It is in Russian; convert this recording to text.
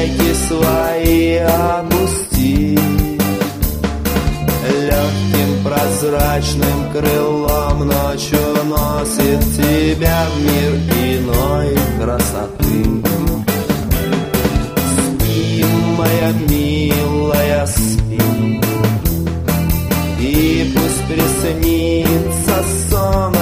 веки свои опусти Легким прозрачным крылом ночью носит тебя в мир иной красоты. Спи, моя милая, спи И пусть приснится сон